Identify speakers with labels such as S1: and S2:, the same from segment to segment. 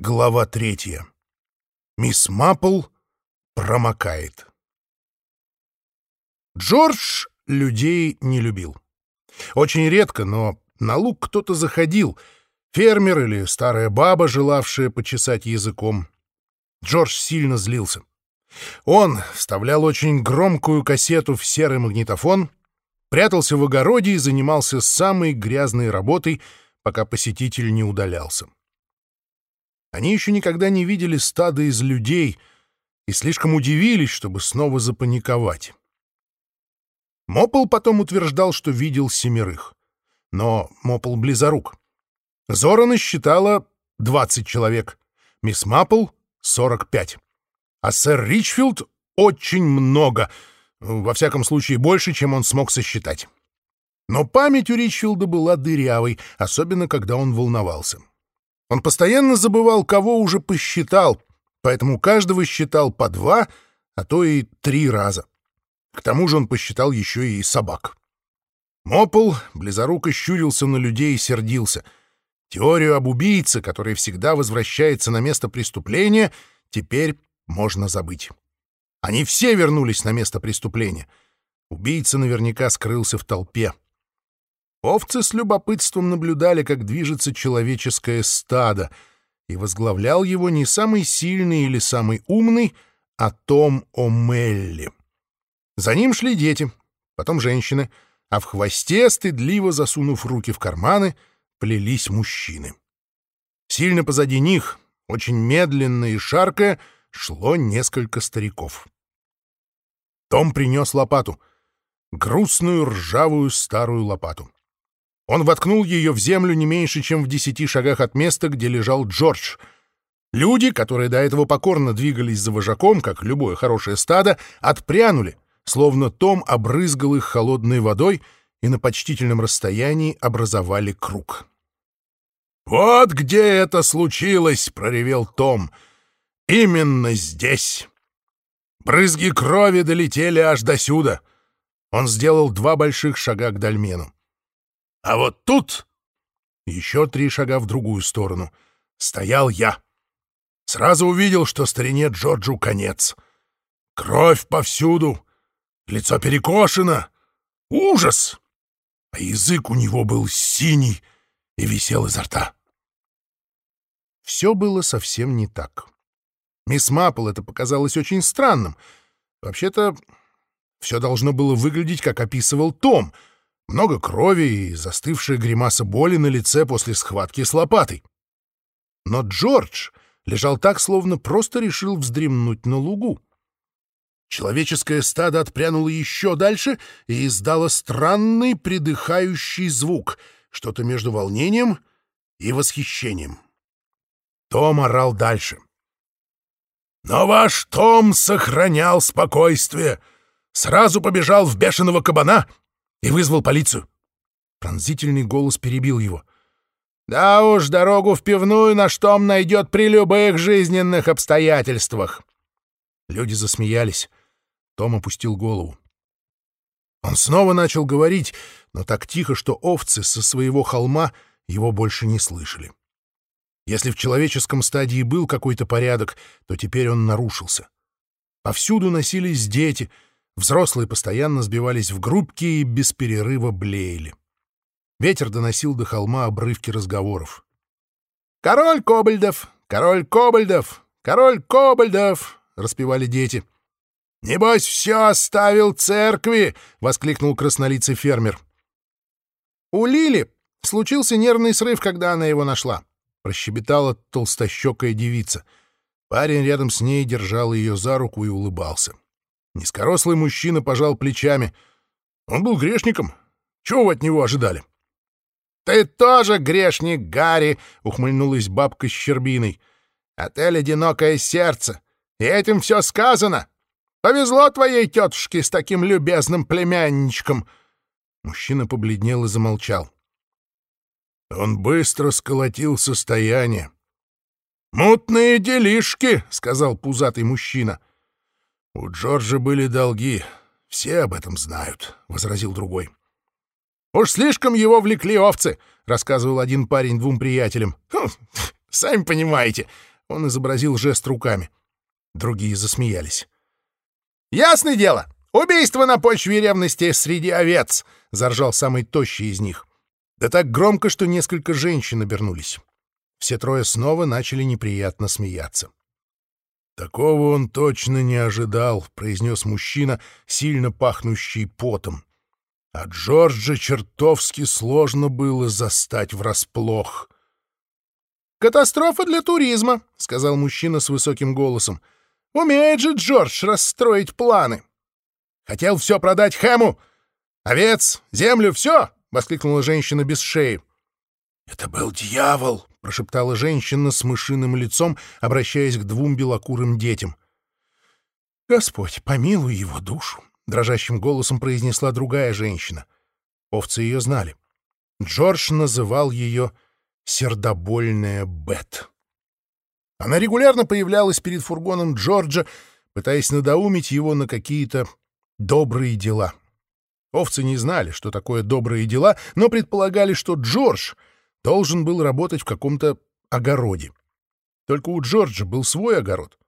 S1: Глава третья. Мисс Маппл промокает. Джордж людей не любил. Очень редко, но на луг кто-то заходил. Фермер или старая баба, желавшая почесать языком. Джордж сильно злился. Он вставлял очень громкую кассету в серый магнитофон, прятался в огороде и занимался самой грязной работой, пока посетитель не удалялся. Они еще никогда не видели стада из людей и слишком удивились, чтобы снова запаниковать. Мопл потом утверждал, что видел семерых. Но Мопл близорук. Зора насчитала 20 человек, мисс Маппл — 45. А сэр Ричфилд — очень много, во всяком случае больше, чем он смог сосчитать. Но память у Ричфилда была дырявой, особенно когда он волновался. Он постоянно забывал, кого уже посчитал, поэтому каждого считал по два, а то и три раза. К тому же он посчитал еще и собак. Мопл близоруко щурился на людей и сердился. Теорию об убийце, который всегда возвращается на место преступления, теперь можно забыть. Они все вернулись на место преступления. Убийца наверняка скрылся в толпе. Овцы с любопытством наблюдали, как движется человеческое стадо, и возглавлял его не самый сильный или самый умный, а Том О'Мелли. За ним шли дети, потом женщины, а в хвосте, стыдливо засунув руки в карманы, плелись мужчины. Сильно позади них, очень медленно и шаркая, шло несколько стариков. Том принес лопату, грустную ржавую старую лопату. Он воткнул ее в землю не меньше, чем в десяти шагах от места, где лежал Джордж. Люди, которые до этого покорно двигались за вожаком, как любое хорошее стадо, отпрянули, словно Том обрызгал их холодной водой и на почтительном расстоянии образовали круг. «Вот где это случилось!» — проревел Том. «Именно здесь!» Брызги крови долетели аж до сюда. Он сделал два больших шага к Дальмену. А вот тут, еще три шага в другую сторону, стоял я. Сразу увидел, что старине Джорджу конец. Кровь повсюду, лицо перекошено. Ужас! А язык у него был синий и висел изо рта. Все было совсем не так. Мисс Маппл это показалось очень странным. Вообще-то, все должно было выглядеть, как описывал Том — много крови и застывшая гримаса боли на лице после схватки с лопатой. Но Джордж лежал так, словно просто решил вздремнуть на лугу. Человеческое стадо отпрянуло еще дальше и издало странный придыхающий звук, что-то между волнением и восхищением. Том орал дальше. Но ваш Том сохранял спокойствие, сразу побежал в бешеного кабана и вызвал полицию. Пронзительный голос перебил его. «Да уж, дорогу в пивную наш Том найдет при любых жизненных обстоятельствах». Люди засмеялись. Том опустил голову. Он снова начал говорить, но так тихо, что овцы со своего холма его больше не слышали. Если в человеческом стадии был какой-то порядок, то теперь он нарушился. Повсюду носились дети — Взрослые постоянно сбивались в группки и без перерыва блеяли. Ветер доносил до холма обрывки разговоров. «Король Кобальдов! Король Кобальдов! Король Кобальдов!» — распевали дети. «Небось, все оставил церкви!» — воскликнул краснолицый фермер. «У Лили случился нервный срыв, когда она его нашла», — прощебетала толстощекая девица. Парень рядом с ней держал ее за руку и улыбался. Низкорослый мужчина пожал плечами. Он был грешником. Чего вы от него ожидали? — Ты тоже грешник, Гарри! — ухмыльнулась бабка с щербиной. — Отель «Одинокое сердце». И этим все сказано. Повезло твоей тетушке с таким любезным племянничком. Мужчина побледнел и замолчал. Он быстро сколотил состояние. «Мутные делишки», — сказал пузатый мужчина. «У Джорджа были долги. Все об этом знают», — возразил другой. «Уж слишком его влекли овцы», — рассказывал один парень двум приятелям. «Хм, Сами понимаете. Он изобразил жест руками. Другие засмеялись. «Ясное дело! Убийство на почве ревности среди овец!» — заржал самый тощий из них. Да так громко, что несколько женщин обернулись. Все трое снова начали неприятно смеяться. «Такого он точно не ожидал», — произнес мужчина, сильно пахнущий потом. А Джорджа чертовски сложно было застать врасплох.
S2: «Катастрофа для туризма», — сказал мужчина с высоким голосом. «Умеет же Джордж расстроить планы».
S1: «Хотел все продать Хэму! Овец, землю, все!» — воскликнула женщина без шеи. «Это был дьявол!» — прошептала женщина с мышиным лицом, обращаясь к двум белокурым детям. «Господь, помилуй его душу!» — дрожащим голосом произнесла другая женщина. Овцы ее знали. Джордж называл ее «сердобольная Бет». Она регулярно появлялась перед фургоном Джорджа, пытаясь надоумить его на какие-то добрые дела. Овцы не знали, что такое добрые дела, но предполагали, что Джордж должен был работать в каком-то огороде. Только у Джорджа был свой огород.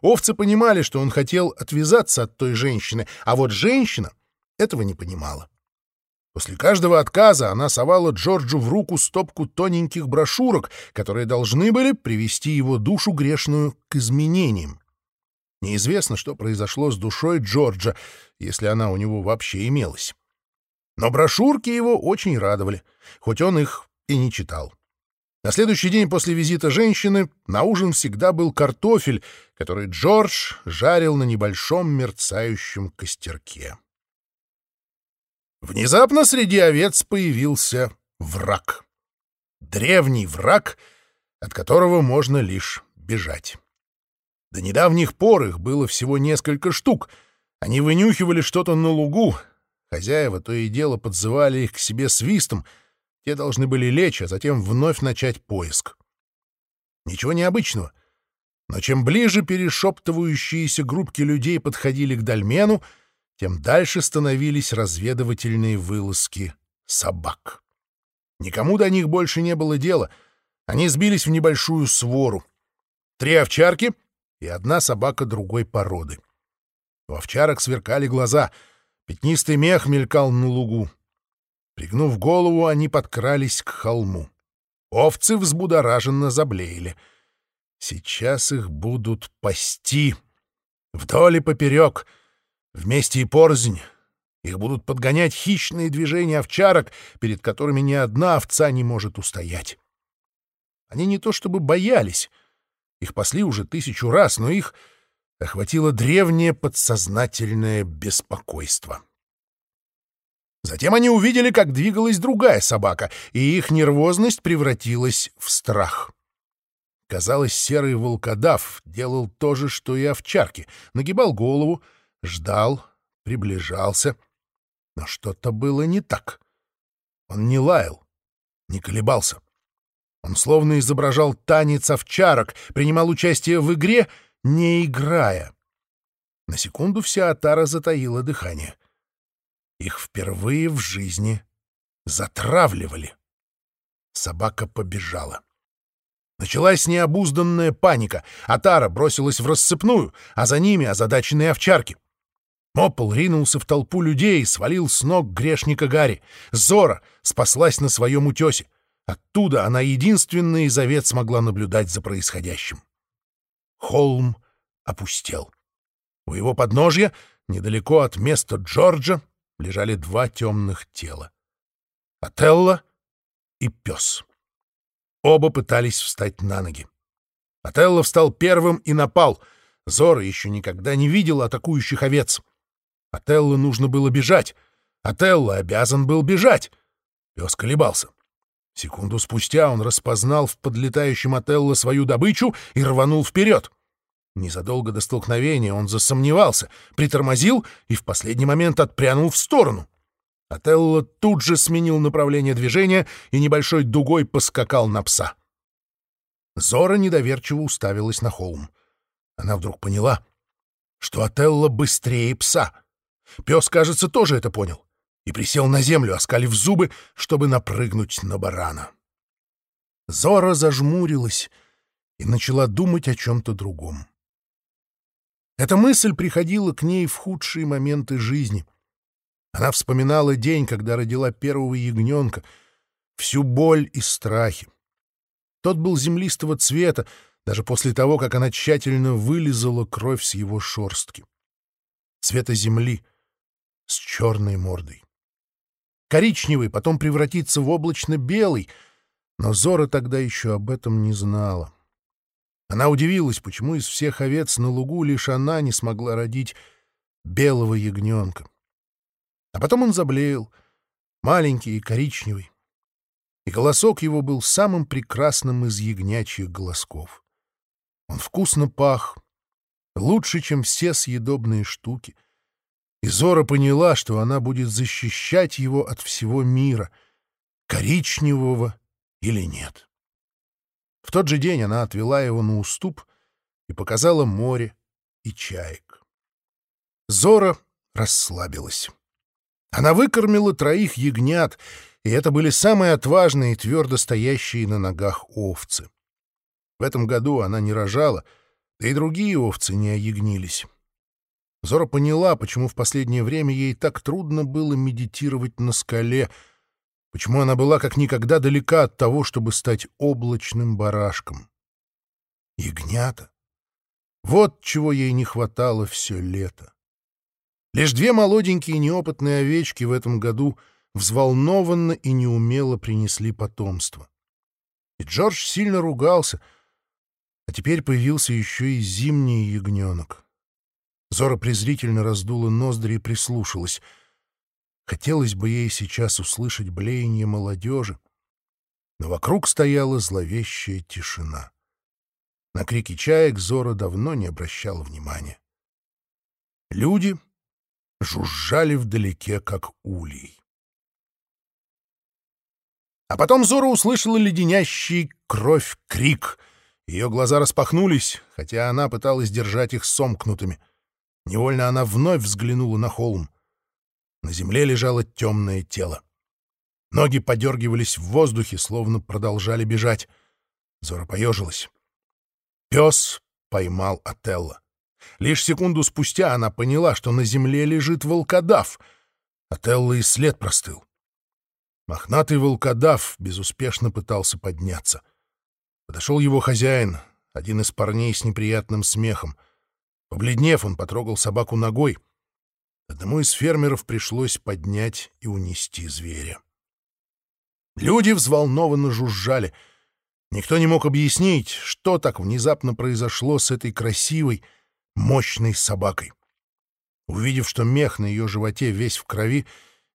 S1: Овцы понимали, что он хотел отвязаться от той женщины, а вот женщина этого не понимала. После каждого отказа она совала Джорджу в руку стопку тоненьких брошюрок, которые должны были привести его душу грешную к изменениям. Неизвестно, что произошло с душой Джорджа, если она у него вообще имелась. Но брошюрки его очень радовали, хоть он их и не читал. На следующий день после визита женщины на ужин всегда был картофель, который Джордж жарил на небольшом мерцающем костерке. Внезапно среди овец появился враг. Древний враг, от которого можно лишь бежать. До недавних пор их было всего несколько штук. Они вынюхивали что-то на лугу. Хозяева то и дело подзывали их к себе свистом. Те должны были лечь, а затем вновь начать поиск. Ничего необычного. Но чем ближе перешептывающиеся группки людей подходили к дольмену, тем дальше становились разведывательные вылазки собак. Никому до них больше не было дела. Они сбились в небольшую свору. Три овчарки — и одна собака другой породы. У овчарок сверкали глаза, пятнистый мех мелькал на лугу. Пригнув голову, они подкрались к холму. Овцы взбудораженно заблеяли. Сейчас их будут пасти. Вдоль и поперек, вместе и порзнь. Их будут подгонять хищные движения овчарок, перед которыми ни одна овца не может устоять. Они не то чтобы боялись, их пасли уже тысячу раз, но их охватило древнее подсознательное беспокойство. Затем они увидели, как двигалась другая собака, и их нервозность превратилась в страх. Казалось, серый волкодав делал то же, что и овчарки. Нагибал голову, ждал, приближался. Но что-то было не так. Он не лаял, не колебался. Он словно изображал танец овчарок, принимал участие в игре, не играя. На секунду вся Атара затаила дыхание. Их впервые в жизни затравливали. Собака побежала. Началась необузданная паника. Атара бросилась в рассыпную, а за ними озадаченные овчарки. Моппл ринулся в толпу людей и свалил с ног грешника Гарри. Зора спаслась на своем утесе. Оттуда она единственная из овец смогла наблюдать за происходящим. Холм опустел. У его подножья, недалеко от места Джорджа, лежали два темных тела. Отелло и пес. Оба пытались встать на ноги. Отелло встал первым и напал. Зора еще никогда не видел атакующих овец. Отелло нужно было бежать. Отелло обязан был бежать. Пес колебался. Секунду спустя он распознал в подлетающем Отелло свою добычу и рванул вперед. Незадолго до столкновения он засомневался, притормозил и в последний момент отпрянул в сторону. Отелло тут же сменил направление движения и небольшой дугой поскакал на пса. Зора недоверчиво уставилась на холм. Она вдруг поняла, что Отелло быстрее пса. Пес, кажется, тоже это понял и присел на землю, оскалив зубы, чтобы напрыгнуть на барана. Зора зажмурилась, и начала думать о чем-то другом. Эта мысль приходила к ней в худшие моменты жизни. Она вспоминала день, когда родила первого ягненка, всю боль и страхи. Тот был землистого цвета, даже после того, как она тщательно вылизала кровь с его шорстки. Цвета земли с черной мордой. Коричневый потом превратится в облачно-белый, но Зора тогда еще об этом не знала. Она удивилась, почему из всех овец на лугу лишь она не смогла родить белого ягненка. А потом он заблеял, маленький и коричневый, и голосок его был самым прекрасным из ягнячьих голосков. Он вкусно пах, лучше, чем все съедобные штуки. И Зора поняла, что она будет защищать его от всего мира, коричневого или нет. В тот же день она отвела его на уступ и показала море и чаек. Зора расслабилась. Она выкормила троих ягнят, и это были самые отважные и твердо стоящие на ногах овцы. В этом году она не рожала, да и другие овцы не оягнились. Зора поняла, почему в последнее время ей так трудно было медитировать на скале, почему она была как никогда далека от того, чтобы стать облачным барашком. Ягнята. Вот чего ей не хватало все лето. Лишь две молоденькие неопытные овечки в этом году взволнованно и неумело принесли потомство. И Джордж сильно ругался, а теперь появился еще и зимний ягненок. Зора презрительно раздула ноздри и прислушалась. Хотелось бы ей сейчас услышать блеяние молодежи, но вокруг стояла зловещая тишина. На крики чаек Зора давно не обращала внимания. Люди жужжали вдалеке, как улей. А потом Зора услышала леденящий кровь крик. Ее глаза распахнулись, хотя она пыталась держать их сомкнутыми. Невольно она вновь взглянула на холм. На земле лежало темное тело. Ноги подергивались в воздухе, словно продолжали бежать. Зора поежилась. Пес поймал Отелло. Лишь секунду спустя она поняла, что на земле лежит волкодав. Отелло и след простыл. Мохнатый волкодав безуспешно пытался подняться. Подошел его хозяин, один из парней с неприятным смехом. Побледнев, он потрогал собаку ногой. Одному из фермеров пришлось поднять и унести зверя. Люди взволнованно жужжали. Никто не мог объяснить, что так внезапно произошло с этой красивой, мощной собакой. Увидев, что мех на ее животе весь в крови,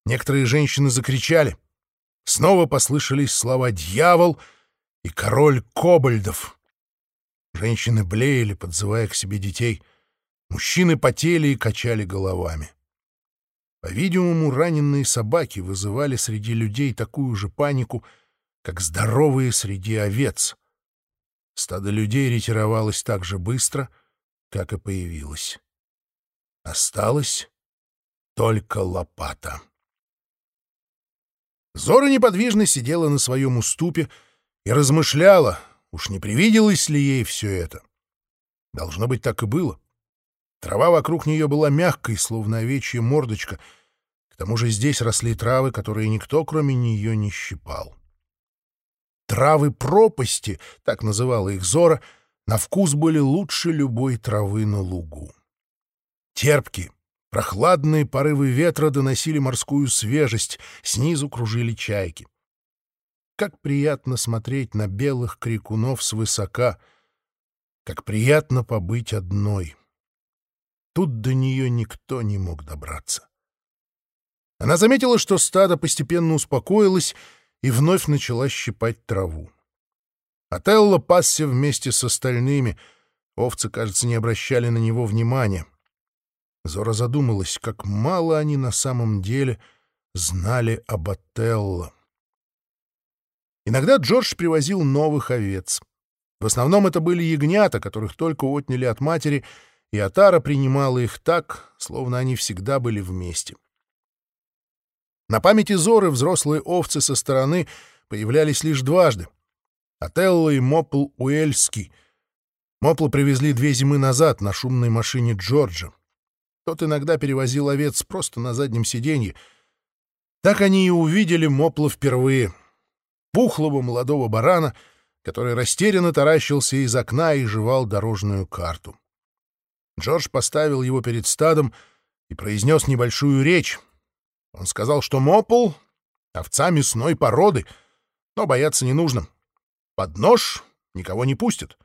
S1: некоторые женщины закричали. Снова послышались слова «дьявол» и «король кобальдов». Женщины блеяли, подзывая к себе детей. Мужчины потели и качали головами. По-видимому, раненые собаки вызывали среди людей такую же панику, как здоровые среди овец. Стадо людей ретировалось так же быстро, как и появилось. Осталась только лопата. Зора неподвижно сидела на своем уступе и размышляла, уж не привиделось ли ей все это. Должно быть, так и было. Трава вокруг нее была мягкой, словно овечья мордочка. К тому же здесь росли травы, которые никто, кроме нее, не щипал. Травы пропасти, так называла их Зора, на вкус были лучше любой травы на лугу. Терпкие, Прохладные порывы ветра доносили морскую свежесть, снизу кружили чайки. Как приятно смотреть на белых крикунов свысока, как приятно побыть одной. Тут до нее никто не мог добраться. Она заметила, что стадо постепенно успокоилось и вновь начала щипать траву. Отелло пасся вместе с остальными. Овцы, кажется, не обращали на него внимания. Зора задумалась, как мало они на самом деле знали об Отелло. Иногда Джордж привозил новых овец. В основном это были ягнята, которых только отняли от матери, и Атара принимала их так, словно они всегда были вместе. На памяти Зоры взрослые овцы со стороны появлялись лишь дважды. Отелло и Мопл Уэльский, Мопла привезли две зимы назад на шумной машине Джорджа. Тот иногда перевозил овец просто на заднем сиденье. Так они и увидели Мопла впервые. Пухлого молодого барана, который растерянно таращился из окна и жевал дорожную карту. Джордж поставил его перед стадом и произнес небольшую речь. Он сказал, что Мопл — овца мясной породы, но бояться не нужно. Под нож никого не пустят.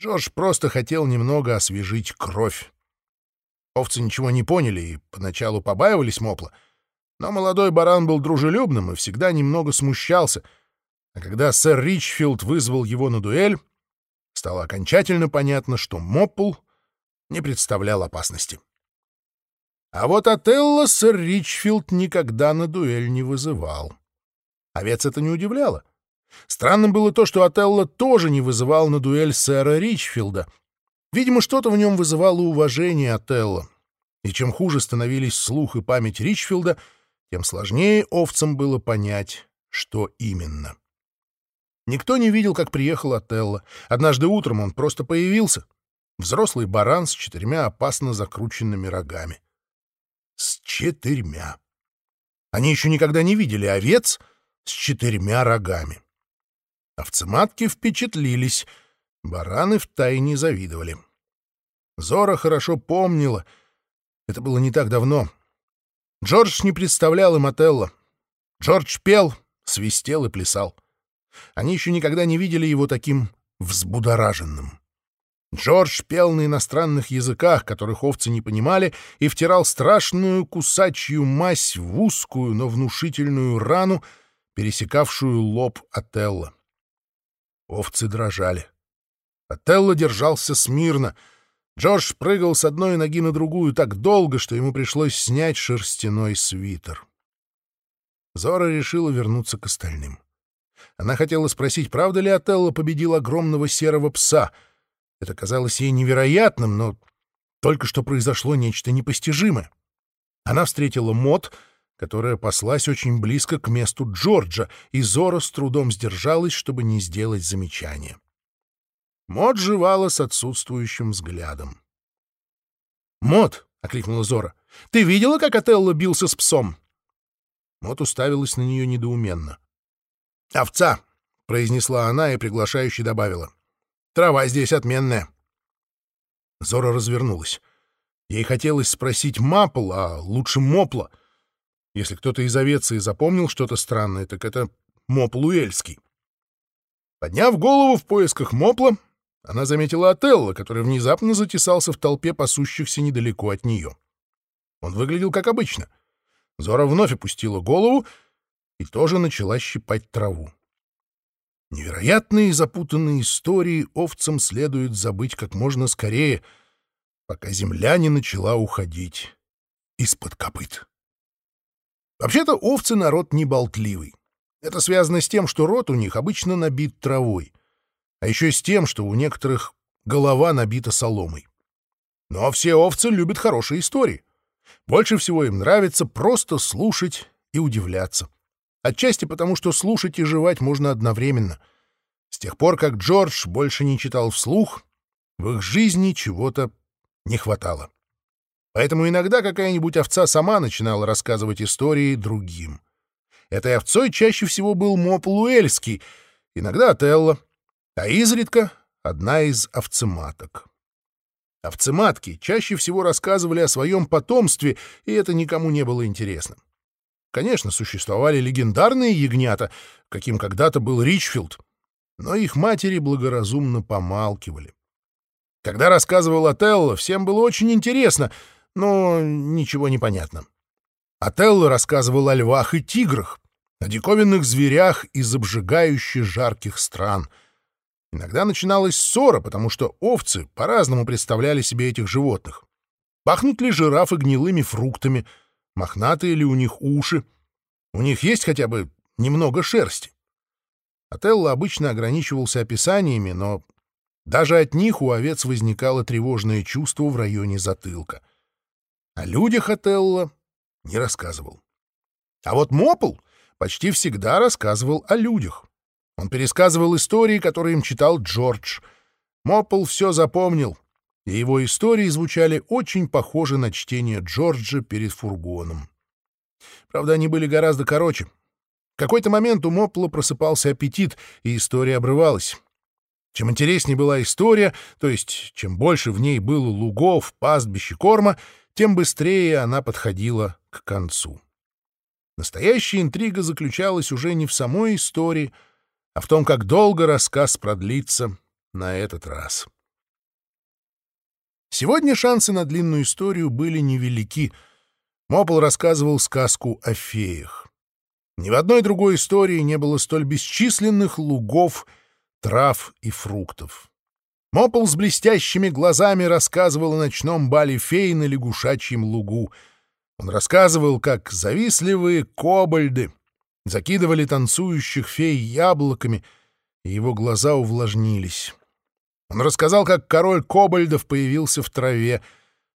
S1: Джордж просто хотел немного освежить кровь. Овцы ничего не поняли и поначалу побаивались Мопла, но молодой баран был дружелюбным и всегда немного смущался, а когда сэр Ричфилд вызвал его на дуэль, стало окончательно понятно, что Мопл не представлял опасности. А вот Отелло сэр Ричфилд никогда на дуэль не вызывал. Овец это не удивляло. Странным было то, что Отелло тоже не вызывал на дуэль сэра Ричфилда. Видимо, что-то в нем вызывало уважение Отелло. И чем хуже становились слух и память Ричфилда, тем сложнее овцам было понять, что именно. Никто не видел, как приехал Отелло. Однажды утром он просто появился. Взрослый баран с четырьмя опасно закрученными рогами. С четырьмя. Они еще никогда не видели овец с четырьмя рогами. Овцематки впечатлились, бараны втайне завидовали. Зора хорошо помнила. Это было не так давно. Джордж не представлял им Отелло. Джордж пел, свистел и плясал. Они еще никогда не видели его таким взбудораженным. Джордж пел на иностранных языках, которых овцы не понимали, и втирал страшную кусачью мазь в узкую, но внушительную рану, пересекавшую лоб Отелло. Овцы дрожали. Отелло держался смирно. Джордж прыгал с одной ноги на другую так долго, что ему пришлось снять шерстяной свитер. Зора решила вернуться к остальным. Она хотела спросить, правда ли Отелло победил огромного серого пса. Это казалось ей невероятным, но только что произошло нечто непостижимое. Она встретила Мот — которая паслась очень близко к месту Джорджа, и Зора с трудом сдержалась, чтобы не сделать замечания. Мот жевала с отсутствующим взглядом. «Мот!» — окликнула Зора. «Ты видела, как Отелло бился с псом?» Мот уставилась на нее недоуменно. «Овца!» — произнесла она и приглашающе добавила. «Трава здесь отменная». Зора развернулась. Ей хотелось спросить Мапл, а лучше Мопла — если кто-то из Овеции запомнил что-то странное, так это Моп Луэльский. Подняв голову в поисках Мопла, она заметила Отелло, который внезапно затесался в толпе пасущихся недалеко от нее. Он выглядел как обычно. Зора вновь опустила голову и тоже начала щипать траву. Невероятные запутанные истории овцам следует забыть как можно скорее, пока земля не начала уходить из-под копыт. Вообще-то овцы народ не болтливый. Это связано с тем, что рот у них обычно набит травой, а еще с тем, что у некоторых голова набита соломой. Но все овцы любят хорошие истории. Больше всего им нравится просто слушать и удивляться. Отчасти потому, что слушать и жевать можно одновременно. С тех пор, как Джордж больше не читал вслух, в их жизни чего-то не хватало. Поэтому иногда какая-нибудь овца сама начинала рассказывать истории другим. Этой овцой чаще всего был Моп Луэльский, иногда Отелло, а изредка одна из овцематок. Овцематки чаще всего рассказывали о своем потомстве, и это никому не было интересно. Конечно, существовали легендарные ягнята, каким когда-то был Ричфилд, но их матери благоразумно помалкивали. Когда рассказывал Отелло, всем было очень интересно — но ничего не понятно. Отелло рассказывал о львах и тиграх, о диковинных зверях из обжигающих жарких стран. Иногда начиналась ссора, потому что овцы по-разному представляли себе этих животных. Пахнут ли жирафы гнилыми фруктами, мохнатые ли у них уши, у них есть хотя бы немного шерсти. Отелло обычно ограничивался описаниями, но даже от них у овец возникало тревожное чувство в районе затылка — о людях Отелло не рассказывал. А вот Мопл почти всегда рассказывал о людях. Он пересказывал истории, которые им читал Джордж. Моппл все запомнил, и его истории звучали очень похоже на чтение Джорджа перед фургоном. Правда, они были гораздо короче. В какой-то момент у Моппла просыпался аппетит, и история обрывалась. Чем интереснее была история, то есть чем больше в ней было лугов, пастбищ и корма, тем быстрее она подходила к концу. Настоящая интрига заключалась уже не в самой истории, а в том, как долго рассказ продлится на этот раз. Сегодня шансы на длинную историю были невелики. Мопл рассказывал сказку о феях. Ни в одной другой истории не было столь бесчисленных лугов, трав и фруктов. Мопл с блестящими глазами рассказывал о ночном бале фей на лягушачьем лугу. Он рассказывал, как завистливые кобальды закидывали танцующих фей яблоками, и его глаза увлажнились. Он рассказал, как король кобальдов появился в траве,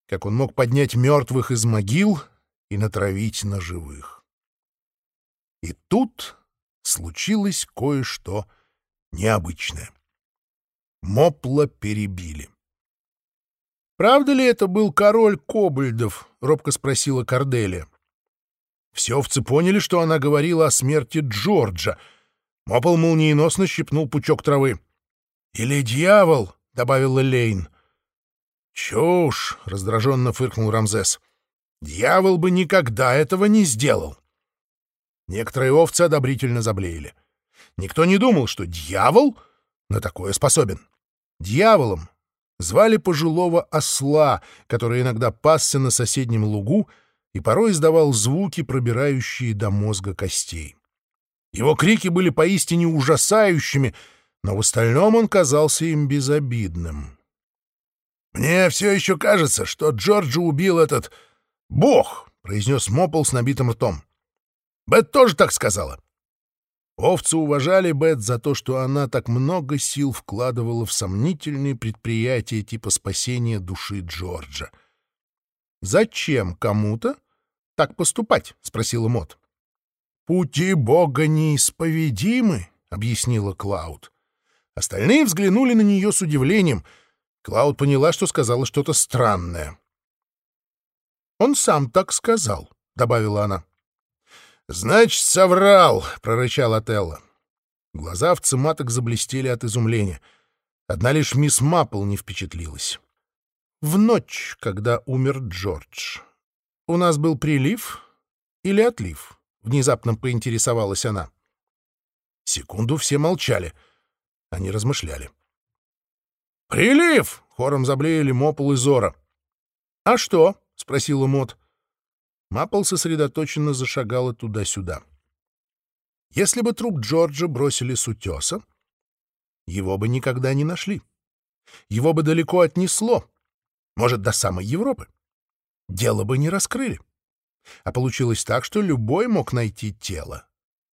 S1: как он мог поднять мертвых из могил и натравить на живых. И тут случилось кое-что необычное. Мопла перебили. «Правда ли это был король кобальдов?» — робко спросила Корделия. Все овцы поняли, что она говорила о смерти Джорджа. Мопл молниеносно щипнул пучок травы. «Или дьявол», — добавила Лейн. «Чушь!» — раздраженно фыркнул Рамзес. «Дьявол бы никогда этого не сделал!» Некоторые овцы одобрительно заблеяли. Никто не думал, что дьявол на такое способен. Дьяволом звали пожилого осла, который иногда пасся на соседнем лугу и порой издавал звуки, пробирающие до мозга костей. Его крики были поистине ужасающими — но в остальном он казался им безобидным. «Мне все еще кажется, что Джорджа убил этот бог», — произнес Мопл с набитым ртом. «Бет тоже так сказала». Овцы уважали Бет за то, что она так много сил вкладывала в сомнительные предприятия типа спасения души Джорджа. «Зачем кому-то так поступать?» — спросила Мот. «Пути Бога неисповедимы», — объяснила Клауд. Остальные взглянули на нее с удивлением. Клауд поняла, что сказала что-то странное. «Он сам так сказал», — добавила она. «Значит, соврал», — прорычал Отелло. Глаза овцематок заблестели от изумления. Одна лишь мисс Маппл не впечатлилась. «В ночь, когда умер Джордж, у нас был прилив или отлив?» — внезапно поинтересовалась она. Секунду все молчали — они размышляли. «Прилив!» — хором заблеяли Мопл и Зора. «А что?» — спросила Мот. Мапл сосредоточенно зашагала туда-сюда. Если бы труп Джорджа бросили с утеса, его бы никогда не нашли. Его бы далеко отнесло, может, до самой Европы. Дело бы не раскрыли. А получилось так, что любой мог найти тело.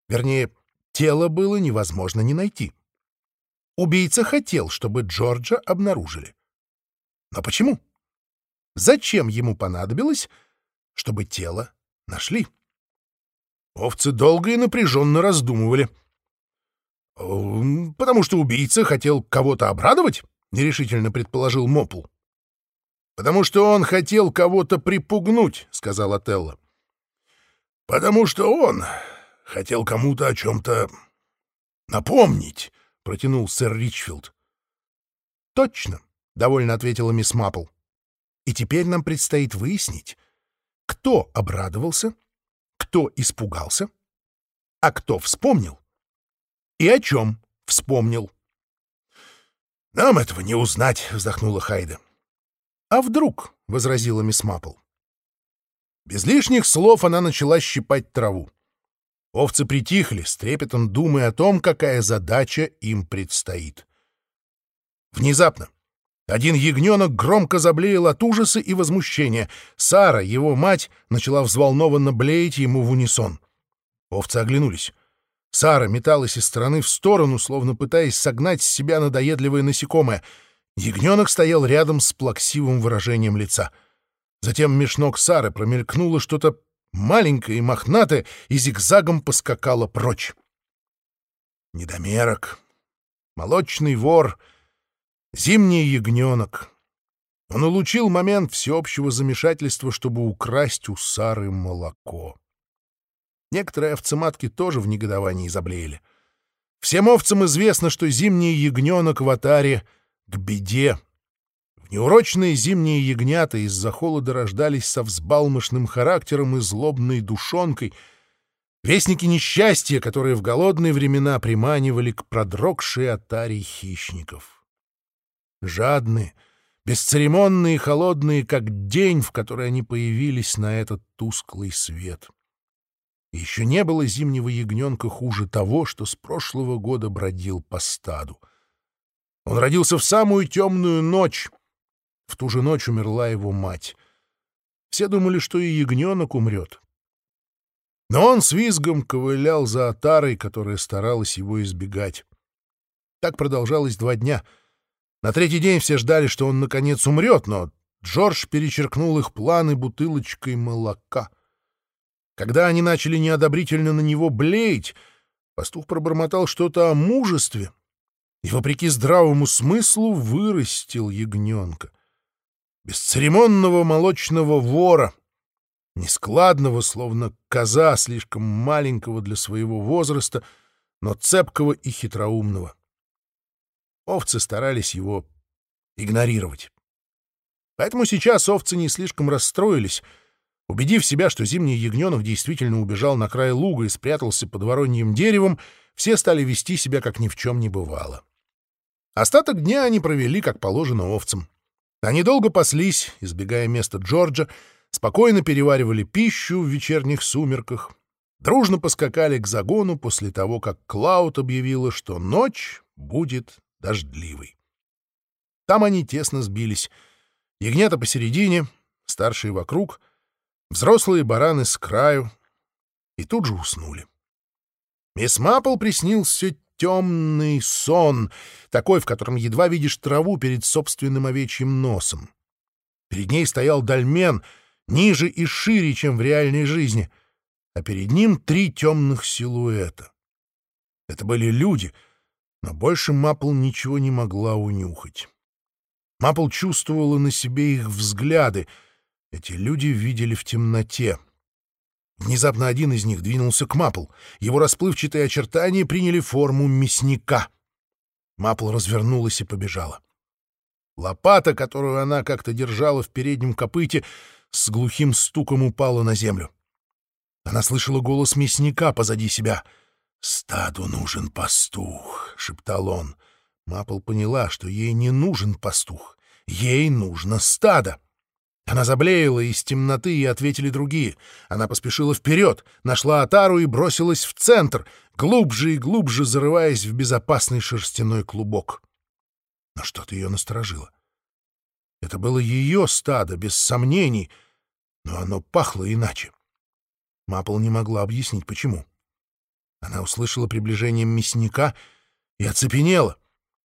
S1: Вернее, тело было невозможно не найти. Убийца хотел, чтобы Джорджа обнаружили. Но почему? Зачем ему понадобилось, чтобы тело нашли? Овцы долго и напряженно раздумывали. «Потому что убийца хотел кого-то обрадовать?» — нерешительно предположил Мопл. «Потому что он хотел кого-то припугнуть», — сказал Отелло. «Потому что он хотел кому-то о чем-то напомнить», — протянул сэр Ричфилд. «Точно», — довольно ответила мисс Маппл. «И теперь нам предстоит выяснить, кто обрадовался, кто испугался, а кто вспомнил и о чем вспомнил». «Нам этого не узнать», — вздохнула Хайда. «А вдруг?» — возразила мисс Маппл. Без лишних слов она начала щипать траву. Овцы притихли, с трепетом думая о том, какая задача им предстоит. Внезапно один ягненок громко заблеял от ужаса и возмущения. Сара, его мать, начала взволнованно блеять ему в унисон. Овцы оглянулись. Сара металась из стороны в сторону, словно пытаясь согнать с себя надоедливое насекомое. Ягненок стоял рядом с плаксивым выражением лица. Затем меж ног Сары промелькнуло что-то маленькая и мохнатая, и зигзагом поскакала прочь. Недомерок, молочный вор, Зимний ягненок. Он улучил момент всеобщего замешательства, чтобы украсть у Сары молоко. Некоторые овцематки тоже в негодовании заблеяли. Всем овцам известно, что зимний ягненок в атаре к беде. Неурочные зимние ягнята из-за холода рождались со взбалмошным характером и злобной душонкой, вестники несчастья, которые в голодные времена приманивали к продрогшей атаре хищников. Жадные, бесцеремонные и холодные, как день, в который они появились на этот тусклый свет. Еще не было зимнего ягненка хуже того, что с прошлого года бродил по стаду. Он родился в самую темную ночь — в ту же ночь умерла его мать. Все думали, что и ягненок умрет. Но он с визгом ковылял за отарой, которая старалась его избегать. Так продолжалось два дня. На третий день все ждали, что он наконец умрет, но Джордж перечеркнул их планы бутылочкой молока. Когда они начали неодобрительно на него блеять, пастух пробормотал что-то о мужестве и, вопреки здравому смыслу, вырастил ягненка — бесцеремонного молочного вора, нескладного, словно коза, слишком маленького для своего возраста, но цепкого и хитроумного. Овцы старались его игнорировать. Поэтому сейчас овцы не слишком расстроились. Убедив себя, что зимний ягненок действительно убежал на край луга и спрятался под вороньим деревом, все стали вести себя, как ни в чем не бывало. Остаток дня они провели, как положено овцам. Они долго паслись, избегая места Джорджа, спокойно переваривали пищу в вечерних сумерках, дружно поскакали к загону после того, как Клауд объявила, что ночь будет дождливой. Там они тесно сбились. Ягнята посередине, старшие вокруг, взрослые бараны с краю, и тут же уснули. Мисс Маппл приснился темный сон, такой, в котором едва видишь траву перед собственным овечьим носом. Перед ней стоял дольмен, ниже и шире, чем в реальной жизни, а перед ним три темных силуэта. Это были люди, но больше Мапл ничего не могла унюхать. Мапл чувствовала на себе их взгляды. Эти люди видели в темноте — Внезапно один из них двинулся к Мапл. Его расплывчатые очертания приняли форму мясника. Мапл развернулась и побежала. Лопата, которую она как-то держала в переднем копыте, с глухим стуком упала на землю. Она слышала голос мясника позади себя. «Стаду нужен пастух», — шептал он. Мапл поняла, что ей не нужен пастух. Ей нужно стадо. Она заблеяла из темноты, и ответили другие. Она поспешила вперед, нашла Атару и бросилась в центр, глубже и глубже зарываясь в безопасный шерстяной клубок. Но что-то ее насторожило. Это было ее стадо, без сомнений, но оно пахло иначе. Мапл не могла объяснить, почему. Она услышала приближение мясника и оцепенела,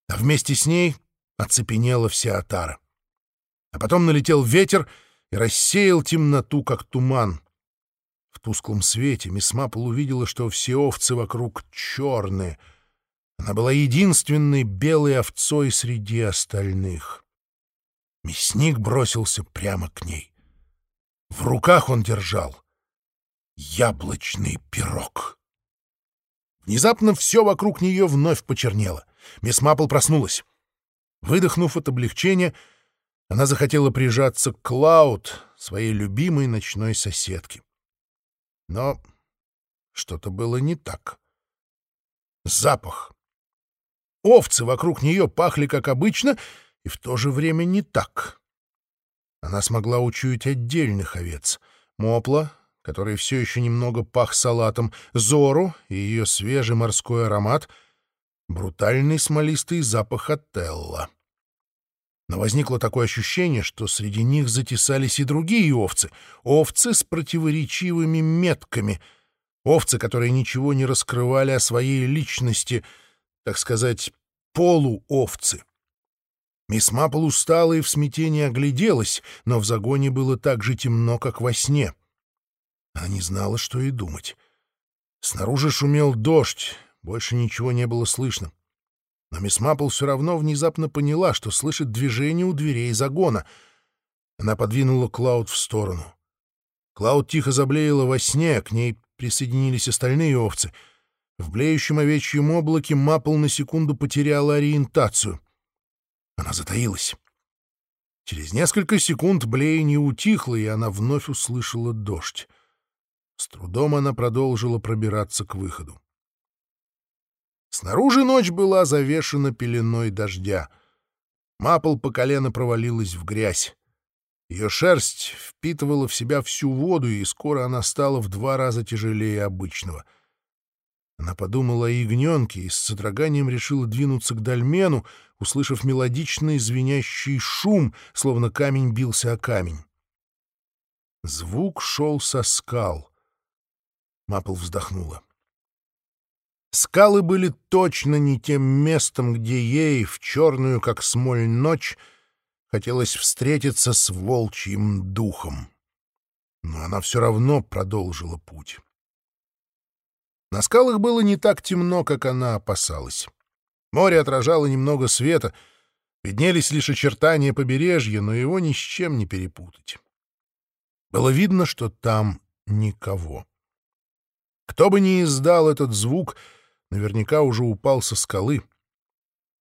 S1: а вместе с ней оцепенела вся Атара. А потом налетел ветер и рассеял темноту, как туман. В тусклом свете мисс Маппл увидела, что все овцы вокруг черные. Она была единственной белой овцой среди остальных. Мясник бросился прямо к ней. В руках он держал яблочный пирог. Внезапно все вокруг нее вновь почернело. Мисс Маппл проснулась. Выдохнув от облегчения, она захотела прижаться к Клауд, своей любимой ночной соседке. Но что-то было не так. Запах. Овцы вокруг нее пахли, как обычно, и в то же время не так. Она смогла учуять отдельных овец. Мопла, который все еще немного пах салатом, Зору и ее свежий морской аромат, брутальный смолистый запах Отелла но возникло такое ощущение, что среди них затесались и другие овцы, овцы с противоречивыми метками, овцы, которые ничего не раскрывали о своей личности, так сказать, полуовцы. Мисс Маппл устала и в смятении огляделась, но в загоне было так же темно, как во сне. Она не знала, что и думать. Снаружи шумел дождь, больше ничего не было слышно. Но мисс Маппл все равно внезапно поняла, что слышит движение у дверей загона. Она подвинула Клауд в сторону. Клауд тихо заблеяла во сне, к ней присоединились остальные овцы. В блеющем овечьем облаке Маппл на секунду потеряла ориентацию. Она затаилась. Через несколько секунд блеяние утихло, и она вновь услышала дождь. С трудом она продолжила пробираться к выходу. Снаружи ночь была завешена пеленой дождя. Мапл по колено провалилась в грязь. Ее шерсть впитывала в себя всю воду, и скоро она стала в два раза тяжелее обычного. Она подумала о ягненке и с содроганием решила двинуться к дольмену, услышав мелодичный звенящий шум, словно камень бился о камень. Звук шел со скал. Мапл вздохнула. Скалы были точно не тем местом, где ей, в черную, как смоль, ночь, хотелось встретиться с волчьим духом. Но она все равно продолжила путь. На скалах было не так темно, как она опасалась. Море отражало немного света, виднелись лишь очертания побережья, но его ни с чем не перепутать. Было видно, что там никого. Кто бы ни издал этот звук, наверняка уже упал со скалы.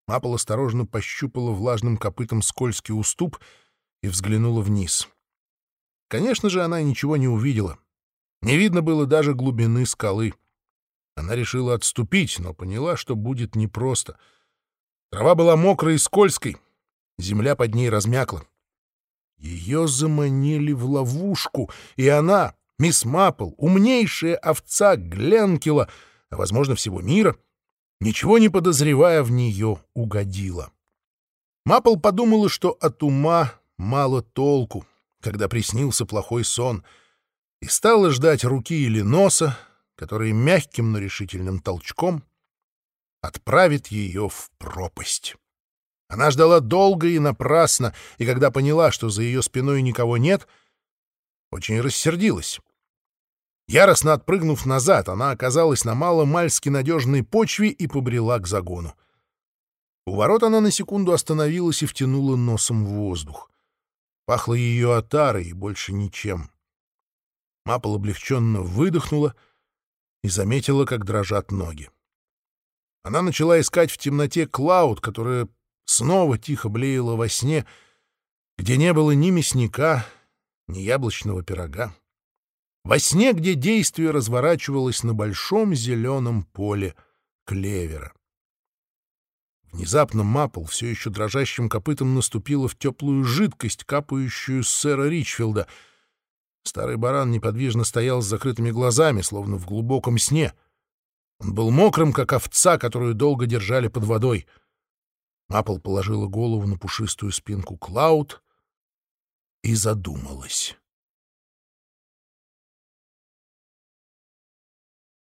S1: Мапл осторожно пощупала влажным копытом скользкий уступ и взглянула вниз. Конечно же, она ничего не увидела. Не видно было даже глубины скалы. Она решила отступить, но поняла, что будет непросто. Трава была мокрой и скользкой, земля под ней размякла. Ее заманили в ловушку, и она, мисс Маппл, умнейшая овца Гленкила, а, возможно, всего мира, ничего не подозревая в нее, угодила. Маппл подумала, что от ума мало толку, когда приснился плохой сон, и стала ждать руки или носа, который мягким, но решительным толчком отправит ее в пропасть. Она ждала долго и напрасно, и когда поняла, что за ее спиной никого нет, очень рассердилась. Яростно отпрыгнув назад, она оказалась на мало-мальски надежной почве и побрела к загону. У ворот она на секунду остановилась и втянула носом в воздух. Пахло ее отарой и больше ничем. Мапл облегченно выдохнула и заметила, как дрожат ноги. Она начала искать в темноте Клауд, которая снова тихо блеяла во сне, где не было ни мясника, ни яблочного пирога. Во сне, где действие разворачивалось на большом зеленом поле клевера. Внезапно Мапл все еще дрожащим копытом наступила в теплую жидкость, капающую с сэра Ричфилда. Старый баран неподвижно стоял с закрытыми глазами, словно в глубоком сне. Он был мокрым, как овца, которую долго держали под водой. Мапл положила голову на пушистую спинку Клауд и задумалась.